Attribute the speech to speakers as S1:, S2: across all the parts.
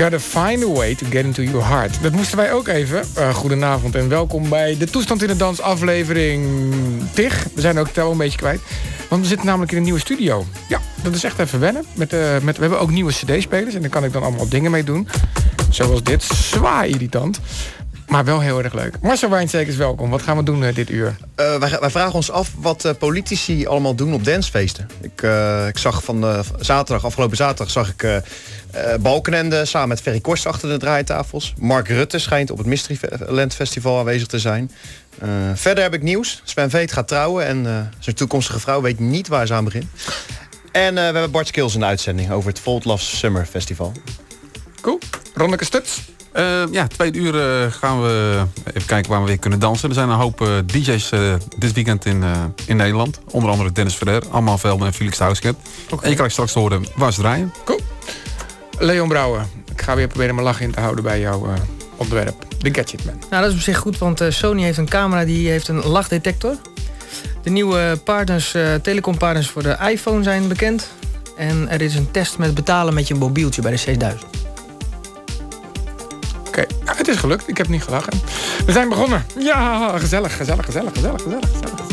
S1: Gotta find a way to get into your heart. Dat moesten wij ook even. Uh, goedenavond en welkom bij de Toestand in de Dans aflevering TIG. We zijn ook tel een beetje kwijt. Want we zitten namelijk in een nieuwe studio. Ja, dat is echt even wennen. Met, uh, met, we hebben ook nieuwe cd-spelers en daar kan ik dan allemaal dingen mee doen. Zoals dit. Zwaar irritant. Maar wel heel erg leuk. Marcel Wijnstekers, welkom. Wat gaan we doen uh, dit uur?
S2: Uh, wij, wij, vragen ons af wat uh, politici allemaal doen op dancefeesten. Ik, ik zag van zaterdag, afgelopen zaterdag, zag ik Balkenende samen met Ferry Korst achter de draaitafels. Mark Rutte schijnt op het Mysteryland Festival aanwezig te zijn. verder heb ik nieuws. Sven Veet gaat trouwen en zijn toekomstige vrouw weet niet waar ze aan begint. En we hebben Bart Skills in de uitzending over het Volt Love Summer Festival.
S1: Cool. Ronneke Stuts.
S3: Uh, ja, twee uur uh, gaan we even kijken waar we weer kunnen dansen. Er zijn een hoop uh, DJ's dit weekend in, in Nederland. Onder andere Dennis Ferrer, Allemaal Velden en Felix Huisket. Okay. En je krijgt straks te horen waar ze draaien.
S1: Cool. Leon Brouwer, ik ga weer proberen mijn lach in te houden bij jouw ontwerp. De Gadget Man.
S4: Nou, dat is op zich goed, want Sony heeft een camera die heeft een lachdetector. De nieuwe partners, telecompartners voor de iPhone zijn bekend. En er is een test met betalen met je mobieltje bij de 6000.
S1: Oké, het is gelukt. Ik heb niet gelachen. We zijn begonnen. Ja, gezellig, gezellig, gezellig, gezellig, gezellig. gezellig.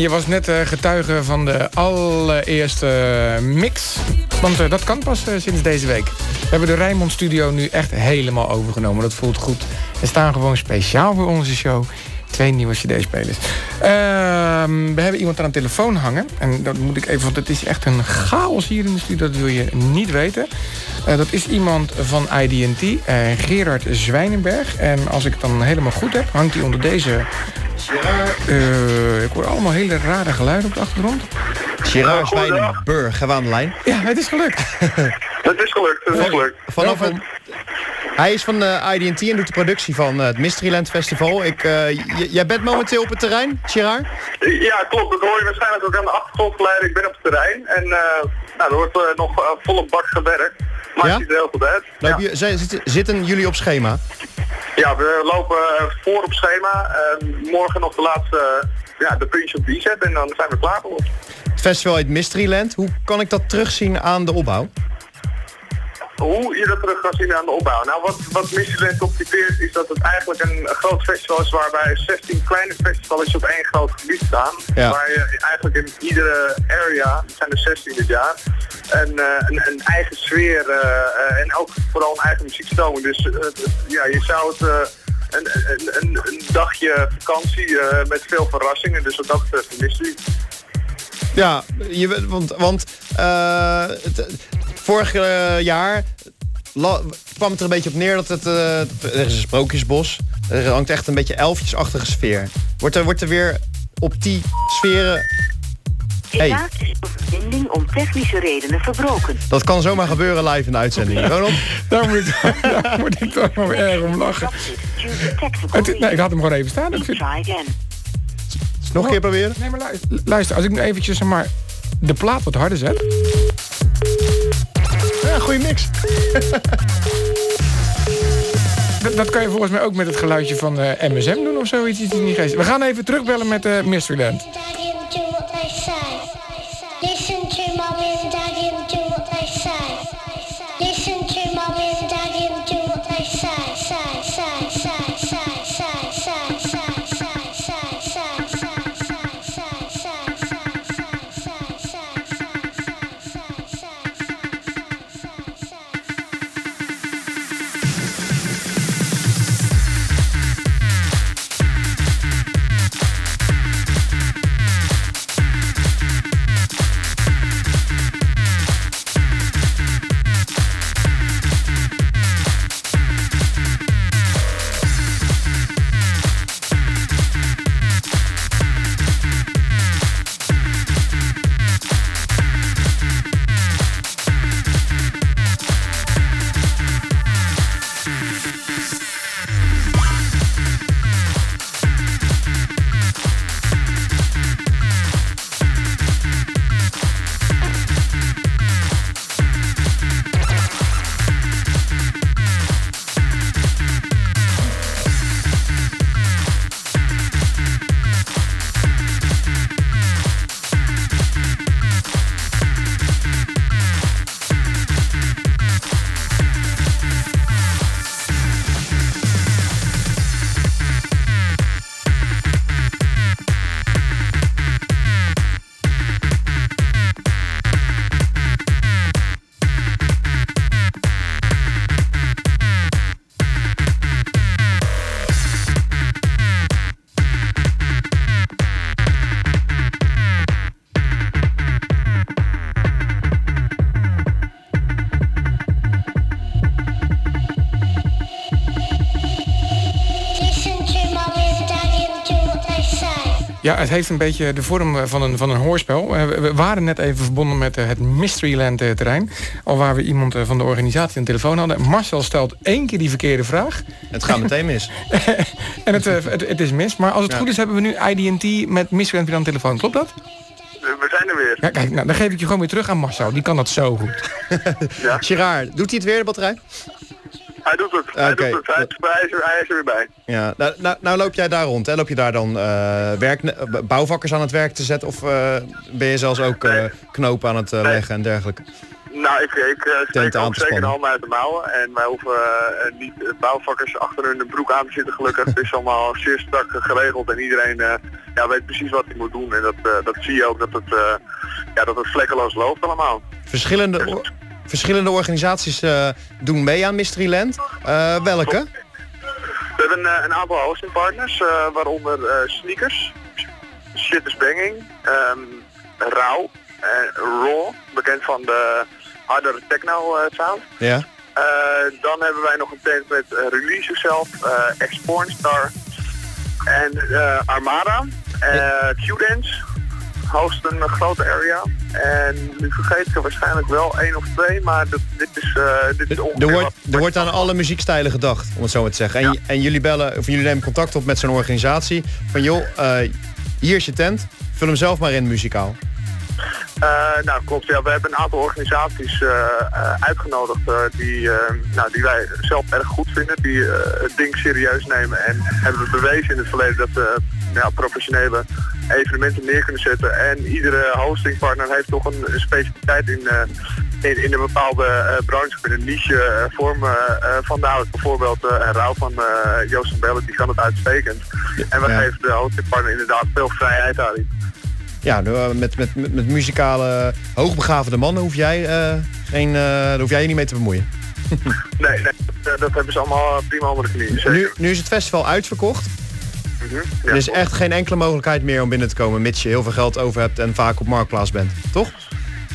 S1: Je was net eh, getuige van de allereerste mix. Want eh, dat kan pas eh, sinds deze week. We hebben de Rijnmond Studio nu echt helemaal overgenomen. Dat voelt goed. Er staan gewoon speciaal voor onze show twee nieuwe cd-spelers. Ehm, we hebben iemand aan de telefoon hangen. En dat moet ik even, want het is echt een chaos hier in de studio. Dat wil je niet weten. Dat is iemand van IDT, eh, Gerard Zwijnenberg. En als ik het dan helemaal goed heb, hangt hij onder deze... Eh, ik hoor allemaal hele rare geluiden op de achtergrond.
S2: Gerard Zwijnenburg, hebben we aan de lijn.
S1: Ja, het is gelukt.
S5: Het is gelukt, het is gelukt.
S2: Vanaf het, hij is van de IDT en doet de productie van eh, het Mysteryland Festival. Ik, eh, jij bent momenteel op het terrein, Gerard?
S5: Ja, klopt. Dat hoor je waarschijnlijk ook aan de achtergrond geleiden. Ik ben op het terrein en eh, nou, er wordt eh, nog eh, volle bak gewerkt. Maar
S2: Ja?
S5: het ziet er heel goed uit.
S2: Loop
S5: Ja.
S2: je, zijn- zitten, zitten jullie op schema?
S5: Ja, we lopen eh, voor op schema. Eh, morgen nog de laatste, eh, ja, de puntje op die zet en dan zijn we klaar voor.
S2: Het festival heet Mysteryland. Hoe kan ik dat terugzien aan de opbouw?
S5: Hoe je dat terug kan zien aan de opbouw. Nou, wat, wat Mysteryland optypeert is dat het eigenlijk een, groot festival is waarbij 16 kleine festivals op één groot gebied staan.
S2: Ja.
S5: Waar je eigenlijk in iedere area, het zijn er 16 dit jaar, een, eh, een, een eigen sfeer eh, eh, en ook vooral een eigen muziekstroming. Dus ja, je zou het... een, een, een, dagje vakantie met veel verrassingen, dus wat dat betreft een mystery.
S2: Ja, je, want, want het, vorig eh, jaar la- kwam het er een beetje op neer dat het... eh, er is een sprookjesbos. Er hangt echt een beetje elfjesachtige sfeer. Wordt er, wordt er weer op die sferen... Hey.
S6: Helaas is de verbinding om technische redenen verbroken.
S2: Dat kan zomaar gebeuren live in de uitzending. Ronald?
S1: Daar moet, ik, daar moet ik toch wel erg om lachen. Het, nee, ik had hem gewoon even staan. Ik vind,
S6: Try again.
S2: Nog een keer proberen?
S1: nee, maar luister, luister, als ik nu eventjes zeg maar, de plaat wat harder zet.
S2: Ja, goede mix.
S1: Dat, dat kan je volgens mij ook met het geluidje van eh, MSM doen of zoiets. Iets niet geest. We gaan even terugbellen met eh Mysteryland.
S7: Listen.
S1: Ja, het heeft een beetje de vorm eh, van een, van een hoorspel. Eh, We waren net even verbonden met eh, het Mysteryland eh, terrein. Al waar we iemand van de organisatie aan de telefoon hadden. Marcel stelt één keer die verkeerde vraag.
S2: Het gaat meteen mis.
S1: En het, het, het is mis. Maar als het
S2: Ja.
S1: goed is hebben we nu IDT met Mysteryland weer aan de telefoon. Klopt dat?
S5: We zijn er weer.
S1: Ja, kijk, nou, dan geef ik je gewoon weer terug aan Marcel. Die kan dat zo goed.
S2: Gerard, doet hij het weer, de batterij?
S5: Hij doet het. Hij doet het. Hij, is, hij, is er, hij is er weer bij.
S2: Ja, nou, nou, nou loop jij daar rond. Hè? Loop je daar dan eh, werk, eh, bouwvakkers aan het werk te zetten? Of eh, ben je zelfs ook
S5: Nee.
S2: knopen aan het leggen en dergelijke?
S5: Nou, ik, ik eh, steek ook zeker de handen uit de mouwen. En wij hoeven niet bouwvakkers achter hun broek aan te zitten gelukkig. Het is allemaal zeer strak geregeld en iedereen ja, weet precies wat hij moet doen. En dat, dat zie je ook dat het, ja, dat het vlekkeloos loopt allemaal.
S2: Verschillende, or- verschillende organisaties eh, doen mee aan Mysteryland. Eh welke?
S5: We hebben eh, een aantal hosting partners, eh, waaronder Sneakers, Shit is Banging, ehm Rauw, Raw, bekend van de hardere techno sound.
S2: Ja.
S5: Dan hebben wij nog een tent met eh, Release Yourself, uh, Ex-Pornstar en eh, Armada, uh, Q-Dance, host een grote area. En nu vergeet ik er waarschijnlijk wel één of twee, maar dat, dit is, eh dit is
S2: Er
S5: ongeveer
S2: wordt, er wordt aan alle muziekstijlen gedacht, om het zo maar te zeggen. En, en jullie bellen, of jullie nemen contact op met zo'n organisatie. Van joh, eh, hier is je tent. Vul hem zelf maar in muzikaal.
S5: Eh, nou klopt, ja, we hebben een aantal organisaties eh, eh, uitgenodigd die, nou, die wij zelf erg goed vinden, die het ding serieus nemen en hebben we bewezen in het verleden dat ze ja, professionele evenementen neer kunnen zetten. En iedere hostingpartner heeft toch een, specialiteit in, in, in een bepaalde branche, in een niche eh, vorm van de hout. Bijvoorbeeld een Rauw van Joost van Bellen, die kan het uitstekend. En wij
S2: Ja.
S5: geven de hostingpartner inderdaad veel vrijheid aan.
S2: Ja, nou, met, met, met, met muzikale hoogbegaafde mannen hoef jij, eh, geen, eh, daar hoef jij je niet mee te bemoeien.
S5: Nee, nee dat, dat hebben ze allemaal prima onder de knie. Zeker.
S2: Nu, nu is het festival uitverkocht.
S5: Mhm, ja,
S2: er is echt geen enkele mogelijkheid meer om binnen te komen, mits je heel veel geld over hebt en vaak op marktplaats bent. Toch?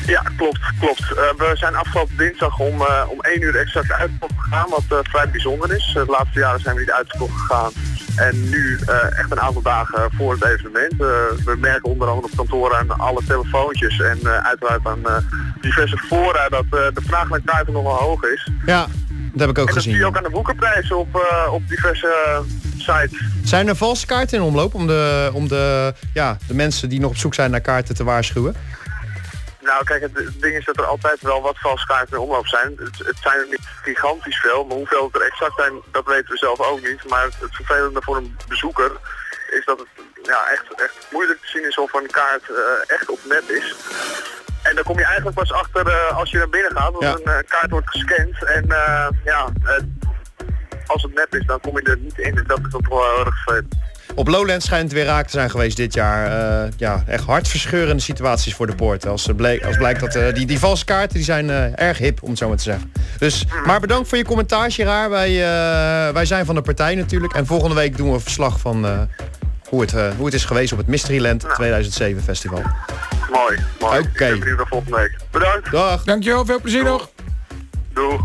S5: Ja, klopt, klopt. Eh, we zijn afgelopen dinsdag om, eh, om 1 uur exact uitverkocht gegaan, wat eh, vrij bijzonder is. Eh, de laatste jaren zijn we niet uitverkocht gegaan. En nu eh, echt een aantal dagen voor het evenement. Eh, we merken onder andere op kantoor aan alle telefoontjes en eh, uiteraard aan diverse fora dat de vraag naar kaarten nog wel hoog is.
S2: Ja, dat heb ik ook
S5: en dat zie je
S2: gezien.
S5: ook aan de boekenprijzen op, op diverse sites.
S2: Zijn er valse kaarten in omloop om, de, om de, ja, de mensen die nog op zoek zijn naar kaarten te waarschuwen?
S5: Nou, kijk, het, het ding is dat er altijd wel wat valse kaarten in omloop zijn. Het, het zijn er niet gigantisch veel, maar hoeveel het er exact zijn, dat weten we zelf ook niet. Maar het, het vervelende voor een bezoeker is dat het ja, echt, echt moeilijk te zien is of een kaart eh, echt op net is. En dan kom je eigenlijk pas achter eh, als je naar binnen gaat,
S2: Ja.
S5: een eh, kaart wordt gescand. En ja, als het nep is, dan kom je er niet in. En dat is toch wel heel erg vervelend.
S2: Op Lowlands schijnt het weer raak te zijn geweest dit jaar. Eh, ja, echt hartverscheurende situaties voor de poort. Als, eh, bleek, als blijkt dat eh, die, die valse kaarten die zijn eh, erg hip, om het zo maar te zeggen. Dus, maar bedankt voor je commentaar, Gerard. Wij, eh, wij zijn van de partij natuurlijk. En volgende week doen we een verslag van eh, hoe, het, hoe het is geweest op het Mysteryland 2007 festival.
S5: Mooi, mooi.
S2: Oké.
S5: Ik ben benieuwd naar volgende week. Bedankt.
S2: Dag.
S1: Dankjewel, veel plezier nog.
S5: Doei.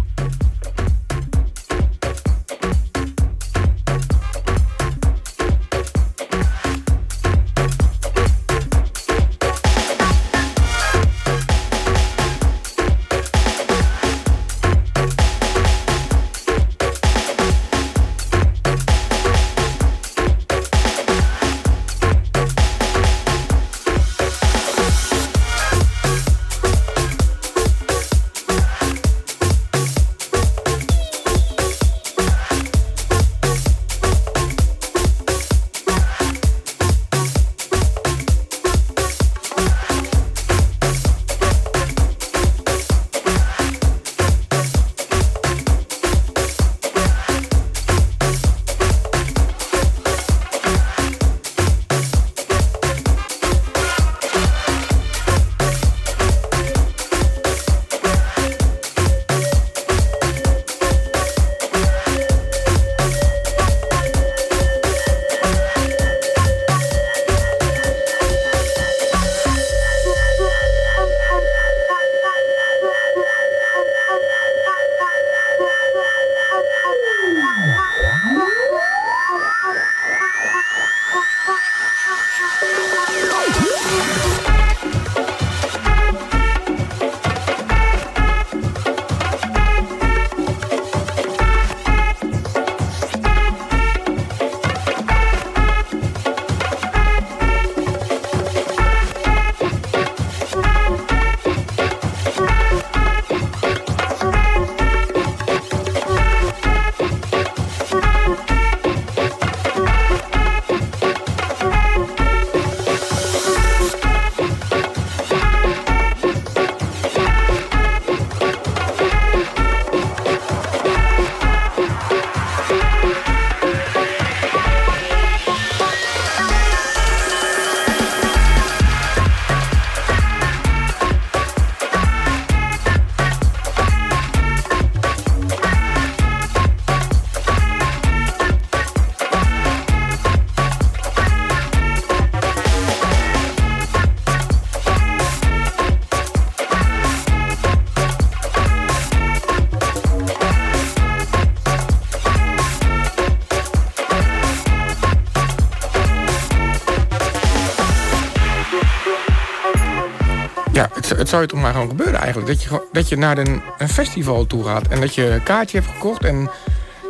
S1: Maar gewoon gebeuren eigenlijk. Dat je, dat je naar een, festival toe gaat en dat je een kaartje hebt gekocht en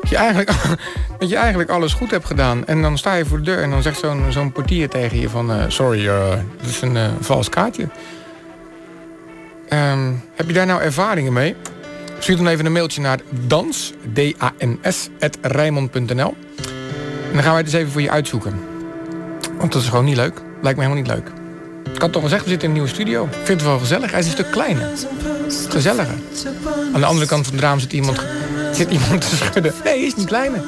S1: dat je eigenlijk, dat je eigenlijk alles goed hebt gedaan. En dan sta je voor de deur en dan zegt zo'n zo'n portier tegen je van... eh, sorry, dat is een eh, vals kaartje. Ehm, heb je daar nou ervaringen mee? Stuur dan even een mailtje naar dans, D-A-N-S. En dan gaan wij eens even voor je uitzoeken. Want dat is gewoon niet leuk. Lijkt me helemaal niet leuk. Had toch gezegd, we zitten in een nieuwe studio. Ik vind het wel gezellig. Hij is een stuk kleiner. Gezelliger. Aan de andere kant van het raam zit iemand, zit iemand te schudden. Nee, hij is niet kleiner.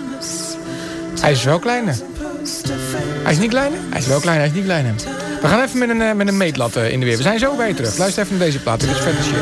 S1: Hij is wel kleiner. Hij is niet kleiner? Hij is wel kleiner, hij is niet kleiner. We gaan even met een, eh, met een meetlat eh, in de weer. We zijn zo je terug. Luister even naar deze plaat. Dit is vette shit.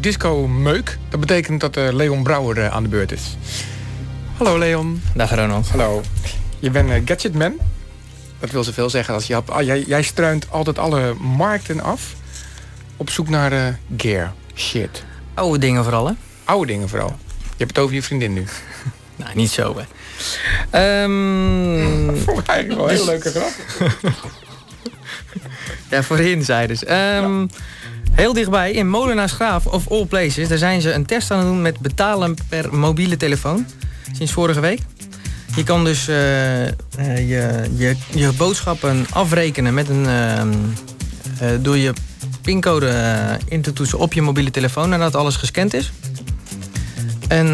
S1: Disco meuk. Dat betekent dat eh, Leon Brouwer eh, aan de beurt is. Hallo Leon.
S4: Dag Ronald.
S1: Hallo. Je bent eh, gadgetman. Dat wil zoveel zeggen als je... hebt- ah, jij, jij struint altijd alle markten af. Op zoek naar eh, gear. Shit.
S4: Oude dingen vooral, hè?
S1: Oude dingen vooral. Je hebt het over je vriendin nu.
S4: Nou, niet zo, hè.
S1: Vond ik eigenlijk wel een heel leuke grap.
S4: ja, voorheen zeiden ze. Ehm, heel dichtbij, in Molenaarsgraaf of All Places... daar zijn ze een test aan het doen met betalen per mobiele telefoon. Sinds vorige week. Je kan dus eh, eh, je, je, je boodschappen afrekenen met een, eh, door je pincode in te toetsen op je mobiele telefoon nadat alles gescand is. En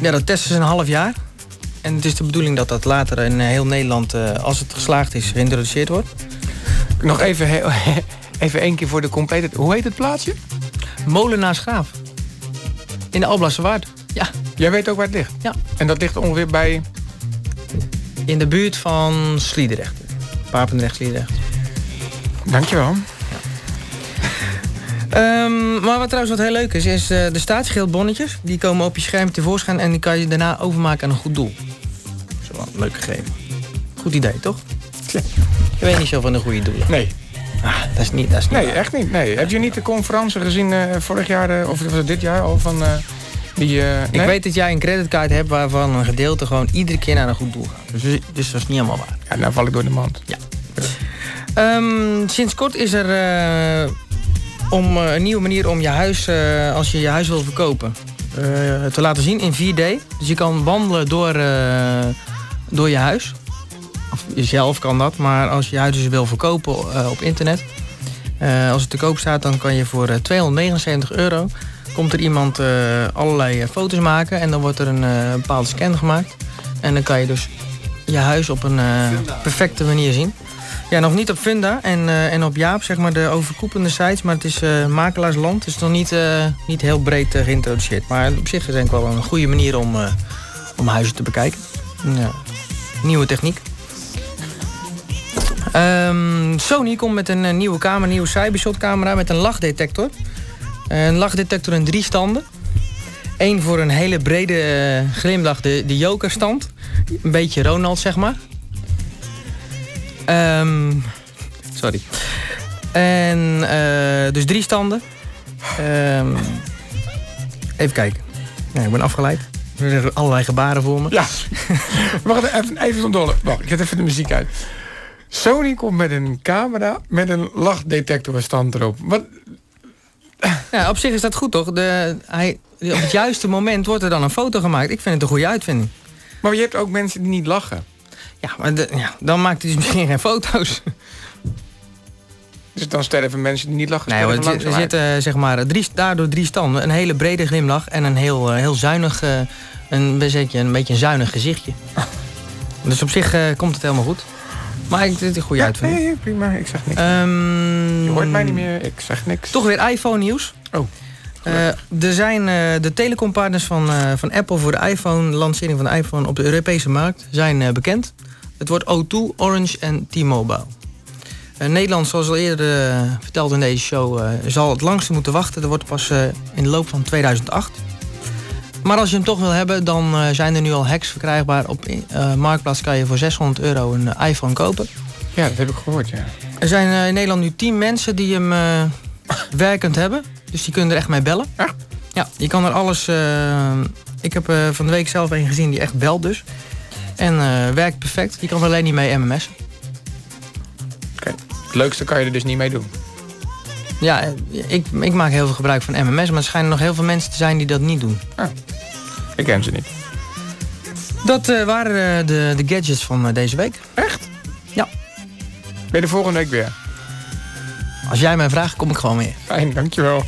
S4: ja, dat testen ze een half jaar. En het is de bedoeling dat dat later in heel Nederland, als het geslaagd is, geïntroduceerd wordt.
S1: Nog even, heel- even één keer voor de complete... Hoe heet het plaatsje?
S4: Molenaarsgraaf. In de Alblasse Waard. Ja,
S1: Jij weet ook waar het ligt?
S4: Ja.
S1: En dat ligt ongeveer bij...
S4: in de buurt van Sliedrecht. Papendrecht, Sliedrecht.
S1: Dankjewel.
S4: Ehm, maar wat trouwens wat heel leuk is, is eh, de statiegeldbonnetjes. Die komen op je scherm tevoorschijn en die kan je daarna overmaken aan een goed doel. Zo wel leuk gegeven. Goed idee, toch? Je weet niet zo van de goede doelen.
S1: Nee.
S4: Ah, dat is niet, dat is niet
S1: Nee,
S4: waar.
S1: echt niet. Nee. Heb je niet de conferentie gezien eh, vorig jaar, eh, of was het dit jaar al, van eh, die...
S4: Ik
S1: nee?
S4: weet dat jij een creditcard hebt waarvan een gedeelte gewoon iedere keer naar een goed doel gaat. Dus, dus dat is niet helemaal waar.
S1: Ja, nou val ik door de mand.
S4: Ehm, sinds kort is er om, een nieuwe manier om je huis, als je je huis wil verkopen, te laten zien in 4D. Dus je kan wandelen door, door je huis. Of jezelf kan dat, maar als je je huis dus wil verkopen eh, op internet. eh, als het te koop staat, dan kan je voor eh, 279 euro... komt er iemand eh, allerlei eh, foto's maken en dan wordt er een eh, bepaalde scan gemaakt. En dan kan je dus je huis op een eh, perfecte manier zien. Ja, nog niet op Funda en, eh, en op Jaap, zeg maar, de overkoepelende sites. Maar het is eh, makelaarsland. Het is nog niet, eh, niet heel breed eh, geïntroduceerd. Maar op zich is het denk ik wel een goede manier om, eh, om huizen te bekijken. Ja. Nieuwe techniek. Ehm, Sony komt met een eh, nieuwe camera, een nieuwe Cybershot camera met een lachdetector. Een lachdetector in drie standen. Eén voor een hele brede eh, glimlach, de, de jokerstand. Een beetje Ronald, zeg maar. Ehm, sorry. En eh, dus drie standen. Ehm, even kijken. Ik ben afgeleid. Er zijn allerlei gebaren voor me.
S1: Ja. Wacht even, even van dolle. Wacht, ik zet even de muziek uit. Sony komt met een camera met een lachdetectorstand erop. Wat?
S4: Ja, op zich is dat goed toch? De, hij, op het juiste moment wordt er dan een foto gemaakt. Ik vind het een goede uitvinding.
S1: Maar je hebt ook mensen die niet lachen.
S4: Ja, maar de- ja, dan maakt hij dus misschien geen foto's.
S1: Dus dan sterven mensen die niet lachen.
S4: Nee, hoor,
S1: sterven
S4: er, zitten zeg maar drie, daardoor drie standen. Een hele brede glimlach en een heel, eh, heel zuinig, eh, een, een beetje een zuinig gezichtje. Dus op zich eh, komt het helemaal goed. Maar ik, dit is een goede
S1: Ja,
S4: uitvinding.
S1: nee, prima. Ik zeg niks.
S4: Ehm,
S1: je hoort mij niet meer. Ik zeg niks.
S4: Toch weer iPhone nieuws.
S1: Oh.
S4: Eh, er zijn eh, de telecompartners van, eh, van Apple voor de iPhone, de lancering van de iPhone op de Europese markt, zijn bekend. Het wordt O2, Orange en T-Mobile. Nederland, zoals al eerder verteld in deze show, zal het langste moeten wachten. Dat wordt pas in de loop van 2008. Maar als je hem toch wil hebben, dan eh, zijn er nu al hacks verkrijgbaar. Op eh, Marktplaats kan je voor 600 euro een eh, iPhone kopen.
S1: Ja, dat heb ik gehoord, ja.
S4: Er zijn in Nederland nu 10 mensen die hem werkend hebben. Dus die kunnen er echt mee bellen.
S1: Echt?
S4: Ja, je kan er alles... ik heb van de week zelf een gezien die echt belt dus. En werkt perfect. Je kan er alleen niet mee MMS'en.
S1: Oké. Het leukste kan je er dus niet mee doen.
S4: Ja, ik, ik maak heel veel gebruik van MMS. Maar er schijnen nog heel veel mensen te zijn die dat niet doen.
S1: Ik ken ze niet.
S4: Dat eh, waren eh, de, de gadgets van eh, deze week.
S1: Echt?
S4: Ja.
S1: Ben je de volgende week weer?
S4: Als jij mij vraagt, kom ik gewoon weer.
S1: Fijn, dankjewel.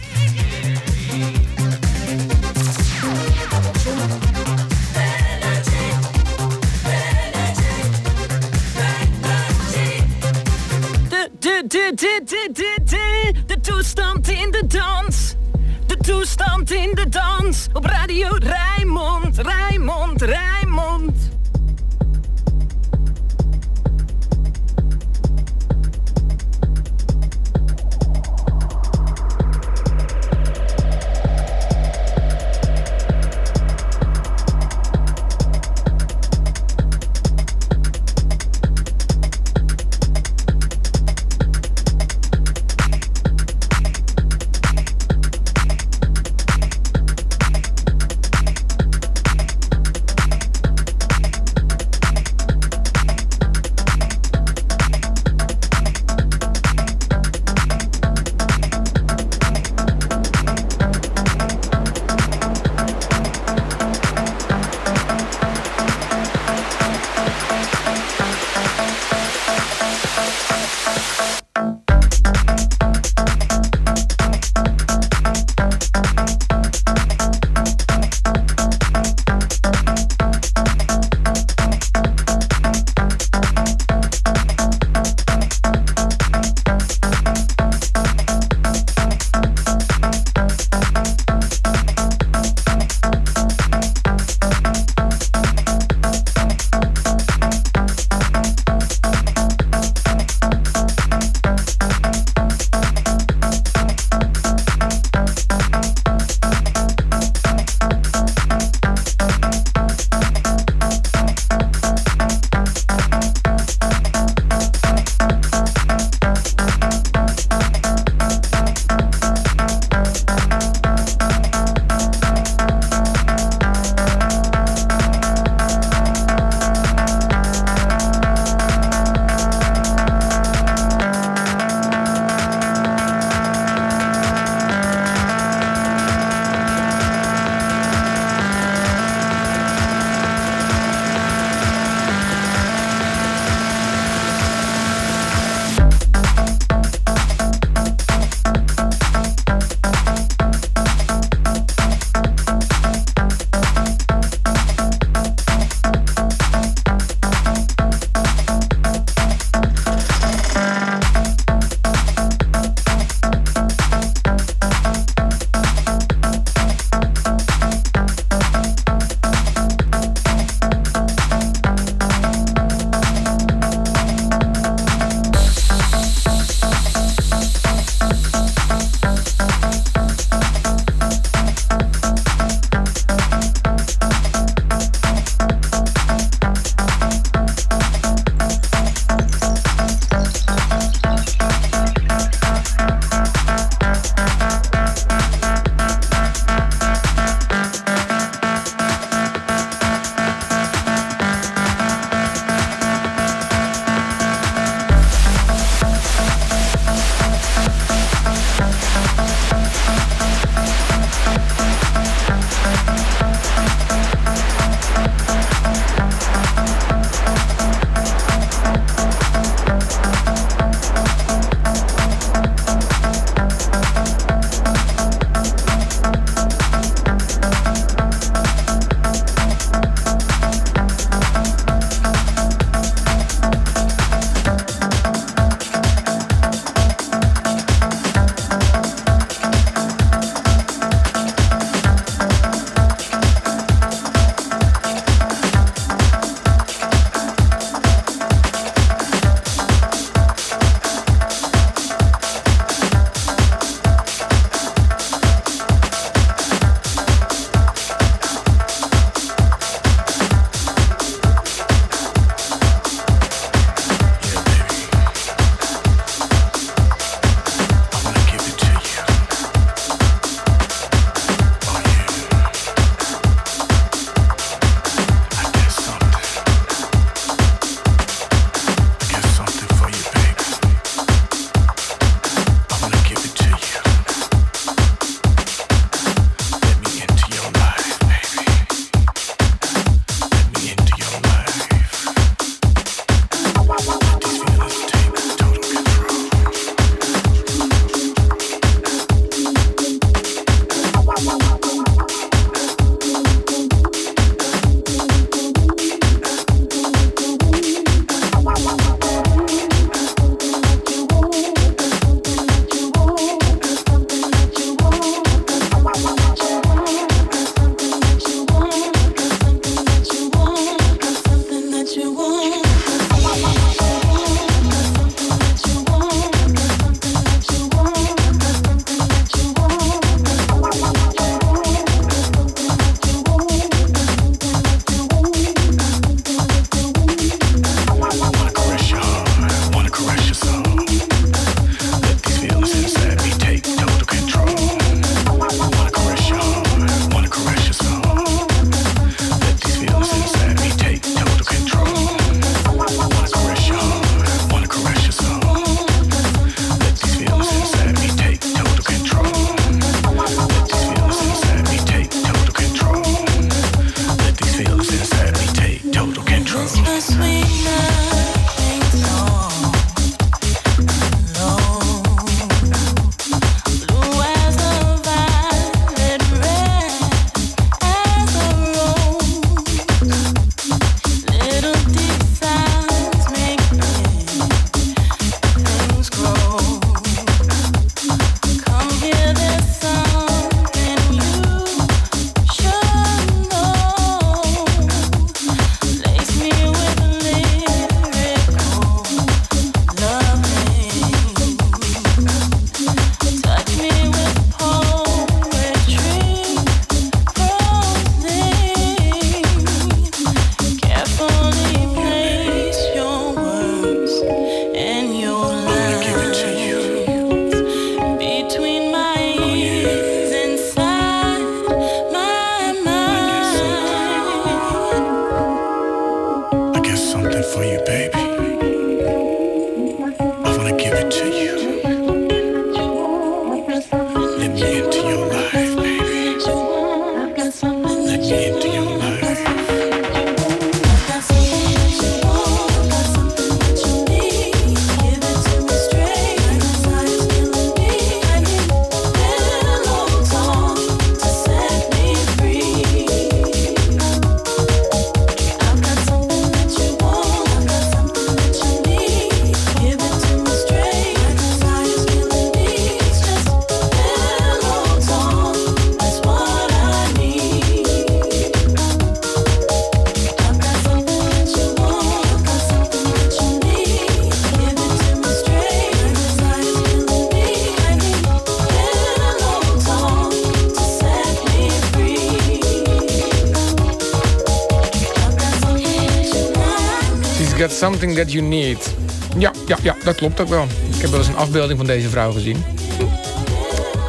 S1: That you need. Ja, ja, ja, dat klopt ook wel. Ik heb wel eens een afbeelding van deze vrouw gezien.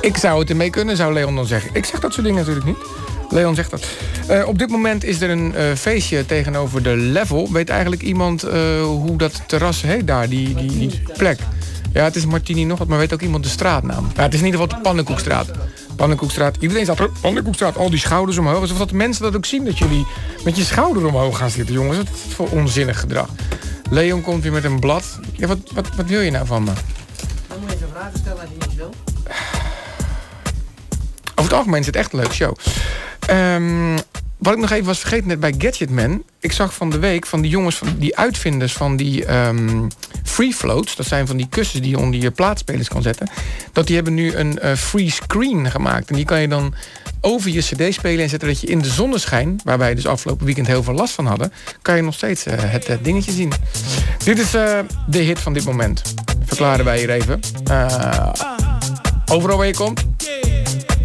S1: Ik zou het ermee kunnen, zou Leon dan zeggen. Ik zeg dat soort dingen natuurlijk niet. Leon zegt dat. Eh, op dit moment is er een eh, feestje tegenover de level. Weet eigenlijk iemand eh, hoe dat terras heet daar, die, die, die plek? Ja, het is Martini nog wat, maar weet ook iemand de straatnaam? Ja, het is in ieder geval de Pannenkoekstraat. Pannenkoekstraat. Iedereen staat er, Pannenkoekstraat, al die schouders omhoog. Alsof dat mensen dat ook zien, dat jullie met je schouder omhoog gaan zitten. Jongens, wat is voor onzinnig gedrag? Leon komt weer met een blad. Ja, wat, wat, wat wil je nou van me?
S4: Dan moet je zo'n vragen stellen als je niet wil.
S1: Over het algemeen is het echt een leuke show. Ehm, wat ik nog even was vergeten net bij Gadgetman. Ik zag van de week van die jongens, van die uitvinders van die ehm, free floats. Dat zijn van die kussens die je onder je plaatspelers kan zetten. Dat die hebben nu een eh, free screen gemaakt. En die kan je dan over je cd spelen en zetten dat je in de zonneschijn... waar wij dus afgelopen weekend heel veel last van hadden... kan je nog steeds eh, het eh, dingetje zien. Dit is de hit van dit moment. Verklaren wij hier even. Overal waar je komt,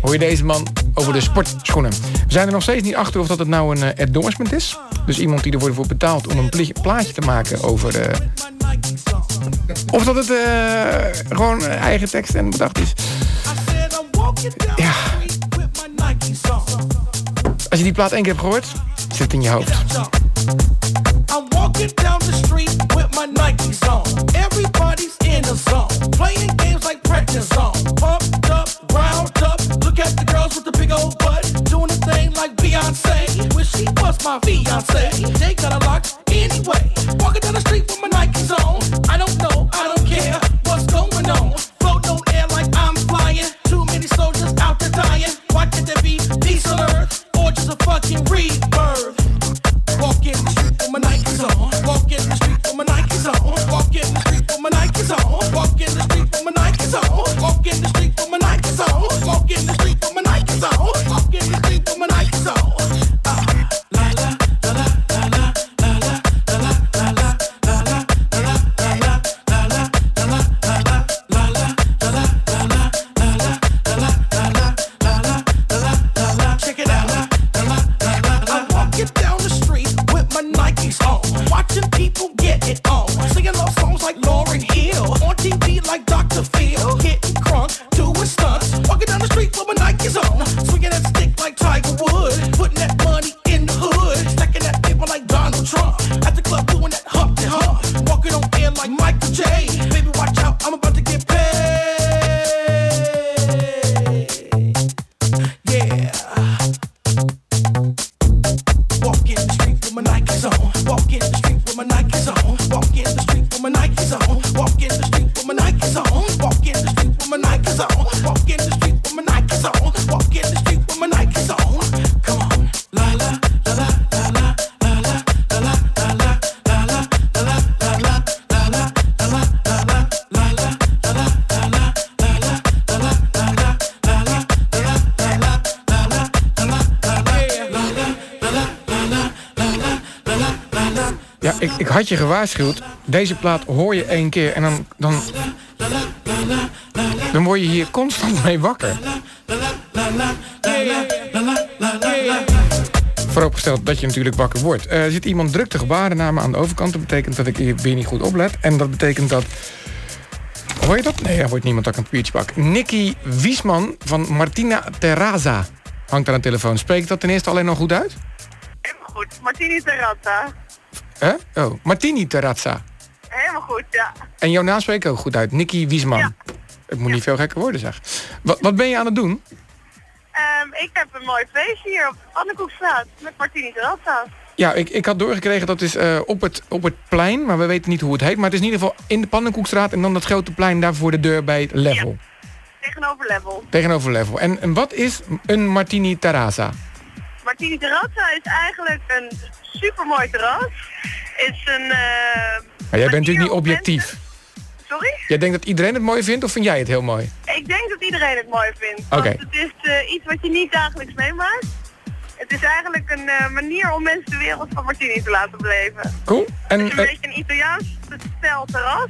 S1: hoor je deze man over de sportschoenen. We zijn er nog steeds niet achter of dat het nou een eh, endorsement is. Dus iemand die ervoor wordt betaald om een plaatje te maken over... eh, of dat het eh, gewoon eigen tekst en bedacht is. Ja. Als je die plaat één keer hebt gehoord, zit het in je hoofd.
S8: I'm walking down the street with my. Everybody's in zone, Beyonce. Wish she was my fiance. They got a lock anyway. Walking down the street with my Nikes on. I don't know, I don't care what's going on. Float on air like I'm flying. Too many soldiers out there dying. Why can't there be peace on earth or just a fucking rebirth?
S1: Gewaarschuwd. Deze plaat hoor je één keer en dan, dan, dan word je hier constant mee wakker. Vooropgesteld dat je natuurlijk wakker wordt. Eh, Er zit iemand druk te me aan de overkant. Dat betekent dat ik hier weer niet goed oplet. En dat betekent dat... Hoor je dat? Nee, er wordt niemand dat ik een papiertje pak. Nicky Wiesman van Martina Terraza hangt aan de telefoon. Spreek ik dat ten eerste alleen nog goed uit?
S9: Goed. Martini Terrazza.
S1: Hè? Oh, Martini Terrazza.
S9: Helemaal goed, ja.
S1: En jouw naam spreek ik ook goed uit. Nicky Wiesman. Het moet niet veel gekker worden, zeg. Wat, wat ben je aan het doen?
S9: Ehm, ik heb een mooi feestje hier op Pannenkoekstraat met Martini Terrazza.
S1: Ja, ik, ik had doorgekregen dat is eh, op, het, op het plein, maar we weten niet hoe het heet. Maar het is in ieder geval in de Pannenkoekstraat en dan dat grote plein daar voor de deur bij het Level.
S9: Tegenover Level.
S1: Tegenover Level. En, en wat is een Martini Terraza?
S9: Martini Terrazza is eigenlijk een supermooi terras. Is een... eh,
S1: Maar jij bent natuurlijk niet
S9: om
S1: objectief.
S9: mensen- Sorry?
S1: Jij denkt dat iedereen het mooi vindt of vind jij het heel mooi?
S9: Ik denk dat iedereen het mooi vindt.
S1: Oké.
S9: Het is eh, iets wat je niet dagelijks meemaakt. Het is eigenlijk een eh, manier om mensen de wereld van Martini te laten beleven.
S1: Cool. En,
S9: het is een beetje een Italiaans stijl terras.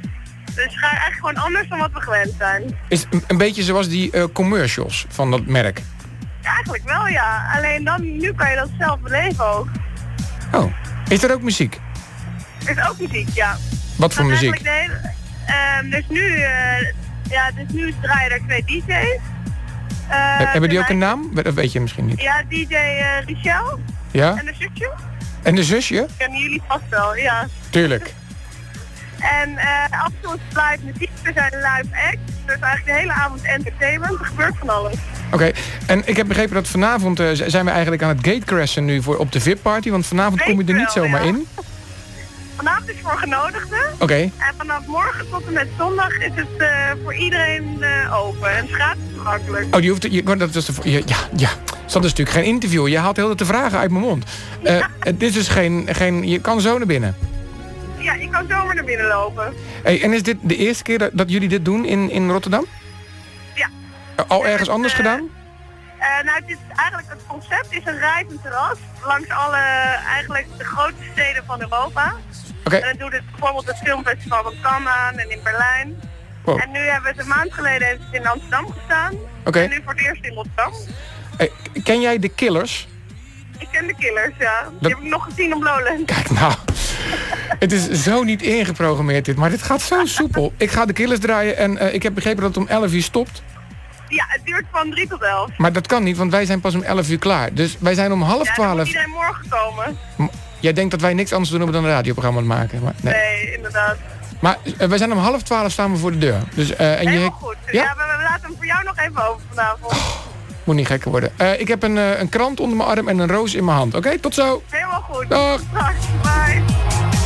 S9: Dus ga eigenlijk gewoon anders dan wat we gewend zijn.
S1: is een, een beetje zoals die commercials van dat merk.
S9: Eigenlijk wel, ja. Alleen dan, nu kan je dat zelf beleven ook.
S1: Oh, is er ook muziek?
S9: Is ook muziek, ja.
S1: Wat voor muziek?
S9: hele- ehm, dus nu, eh, ja, dus nu draaien er twee DJ's. Eh,
S1: He- Hebben die ook een naam? Dat weet je misschien niet.
S9: Ja, DJ eh, Richel.
S1: Ja?
S9: En de zusje.
S1: En de zusje?
S9: Kennen jullie vast wel, ja.
S1: Tuurlijk.
S9: En eh af en toe is het live muziek, er zijn live acts. Dus eigenlijk de hele avond entertainment. Er gebeurt van alles.
S1: Oké, en ik heb begrepen dat vanavond z- zijn we eigenlijk aan het gatecrashen nu voor op de VIP-party. Want vanavond kom je er niet
S9: wel,
S1: zomaar
S9: ja.
S1: in.
S9: Vanavond is voor genodigden.
S1: Oké.
S9: En vanaf morgen tot en met zondag is het eh, voor iedereen open. En het gratis toegankelijk.
S1: Oh, die hoeft, je, dat is de, ja, ja, ja. Dus dat is natuurlijk geen interview. Je haalt heel de vragen uit mijn mond. Eh, Het is geen, geen... Je kan zo naar binnen.
S9: Ja, je kan zomaar naar binnen lopen.
S1: Hey, en is dit de eerste keer dat, dat jullie dit doen in, in Rotterdam?
S9: Ja.
S1: Eh, Al ergens anders gedaan?
S9: Eh, nou, het is eigenlijk het concept is een reizend terras langs alle, eigenlijk de grootste steden van Europa.
S1: Oké.
S9: En dan doet het bijvoorbeeld het filmfestival van Cannes aan en in Berlijn.
S1: Wow.
S9: En nu hebben we het een maand geleden heeft het in Amsterdam gestaan.
S1: Oké.
S9: En nu voor het eerst in Rotterdam.
S1: Hey, ken jij de Killers?
S9: Ik ken de Killers, ja. Die
S1: Dat-
S9: heb ik nog gezien op Lowland.
S1: Kijk nou. Het is zo niet ingeprogrammeerd dit, maar dit gaat zo soepel. Ik ga de Killers draaien en eh, ik heb begrepen dat het om 11 uur stopt.
S9: Ja, het duurt van 3 tot 11.
S1: Maar dat kan niet, want wij zijn pas om 11 uur klaar. Dus wij zijn om half
S9: Ja, dan moet
S1: 12.
S9: iedereen morgen komen.
S1: Jij denkt dat wij niks anders doen dan een radioprogramma maken. Maar, nee.
S9: Nee, inderdaad.
S1: maar eh, wij zijn om half 12 staan we voor de deur. Dus, eh, en je
S9: goed.
S1: Ja?
S9: Ja, we, we laten hem voor jou nog even open vanavond.
S1: Moet niet gekker worden. Eh, ik heb een, eh, een krant onder mijn arm en een roos in mijn hand. Oké, tot zo.
S9: Helemaal goed.
S1: Dag.
S9: Straks, bye.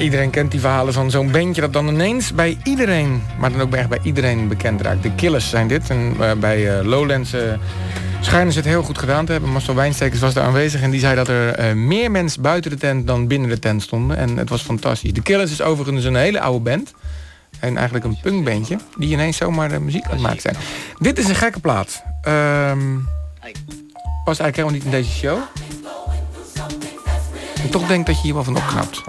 S1: Iedereen kent die verhalen van zo'n bandje dat dan ineens bij iedereen, maar dan ook echt bij iedereen bekend raakt. De Killers zijn dit. En eh, bij eh, Lowlands eh, schijnen ze het heel goed gedaan te hebben. Marcel Wijnstekers was daar aanwezig en die zei dat er meer mensen buiten de tent dan binnen de tent stonden. En het was fantastisch. De Killers is overigens een hele oude band. En eigenlijk een punkbandje die ineens zomaar de muziek aan maken zijn. Dit is een gekke plaat. Ehm past eigenlijk helemaal niet in deze show. En toch denk dat je hier wel van opknapt.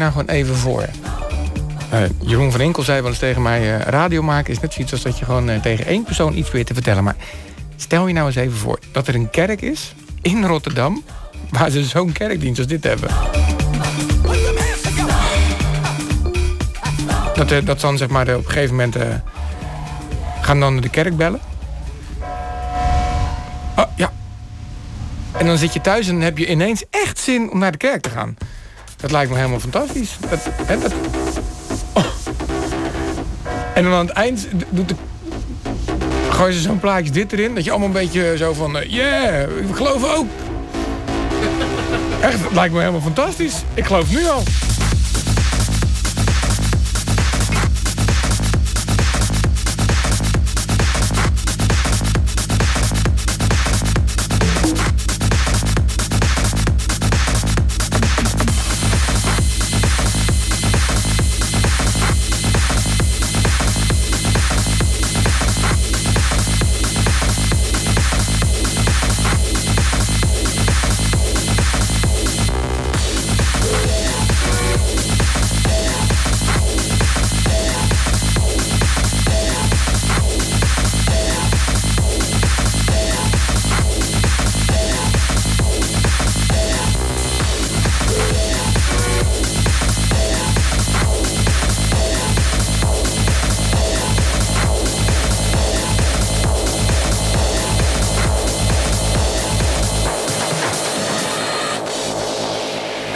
S1: Nou gewoon even voor. Eh, Jeroen van Enkel zei wel eens tegen mij... eh, radio maken is net zoiets als dat je gewoon eh, tegen één persoon iets weer te vertellen. Maar stel je nou eens even voor dat er een kerk is in Rotterdam... waar ze zo'n kerkdienst als dit hebben. Dat, dat dan zeg maar op een gegeven moment... gaan dan de kerk bellen. Oh, ja. En dan zit je thuis en heb je ineens echt zin om naar de kerk te gaan. Dat lijkt me helemaal fantastisch. Dat... Oh. En dan aan het eind doet de... gooien ze zo'n plaatje dit erin. Dat je allemaal een beetje zo van... eh, yeah, ik geloof ook. Echt, dat lijkt me helemaal fantastisch. Ik geloof nu al.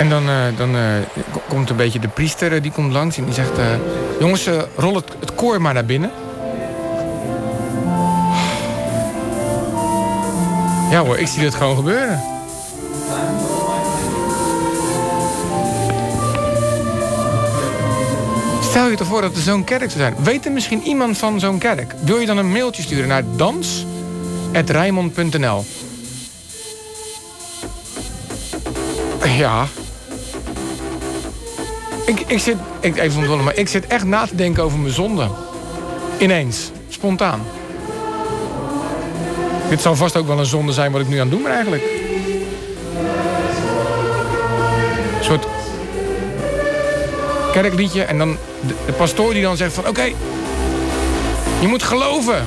S1: En dan, eh, dan eh, komt een beetje de priester, eh, die komt langs en die zegt... jongens, rol het, het koor maar naar binnen. Ja hoor, ik zie dit gewoon gebeuren. Stel je toch voor dat er zo'n kerk zou zijn. Weet er misschien iemand van zo'n kerk? Wil je dan een mailtje sturen naar dans.rijmond.nl Ja. Ik, ik zit, ik, even maar ik zit echt na te denken over mijn zonde. Ineens, spontaan. Dit zal vast ook wel een zonde zijn wat ik nu aan het doen ben eigenlijk. Een soort kerkliedje en dan de pastoor die dan zegt van... oké, je moet geloven.